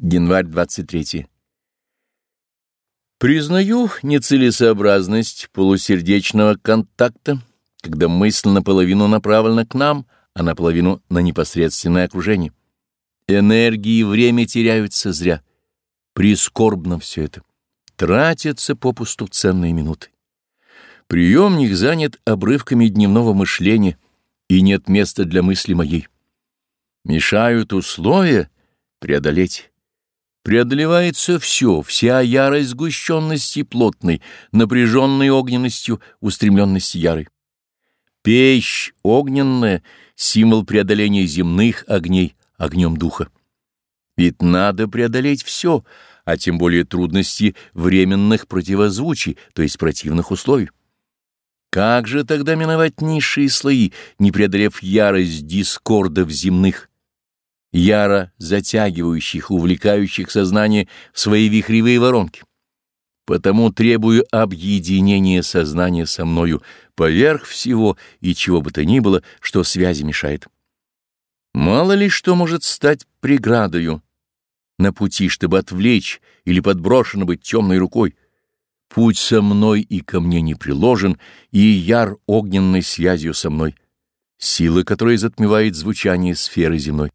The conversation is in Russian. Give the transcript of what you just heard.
Январь 23. Признаю нецелесообразность полусердечного контакта, когда мысль наполовину направлена к нам, а наполовину на непосредственное окружение. Энергии и время теряются зря. Прискорбно все это. Тратятся попусту ценные минуты. Приемник занят обрывками дневного мышления, и нет места для мысли моей. Мешают условия преодолеть преодолевается все, вся ярость сгущенности плотной, напряженной огненностью, устремленности ярой. Печь огненная — символ преодоления земных огней огнем духа. Ведь надо преодолеть все, а тем более трудности временных противозвучий, то есть противных условий. Как же тогда миновать низшие слои, не преодолев ярость дискордов земных, яро затягивающих, увлекающих сознание в свои вихревые воронки. Потому требую объединения сознания со мною поверх всего и чего бы то ни было, что связи мешает. Мало ли что может стать преградою на пути, чтобы отвлечь или подброшено быть темной рукой. Путь со мной и ко мне не приложен, и яр огненной связью со мной, сила которой затмевает звучание сферы земной.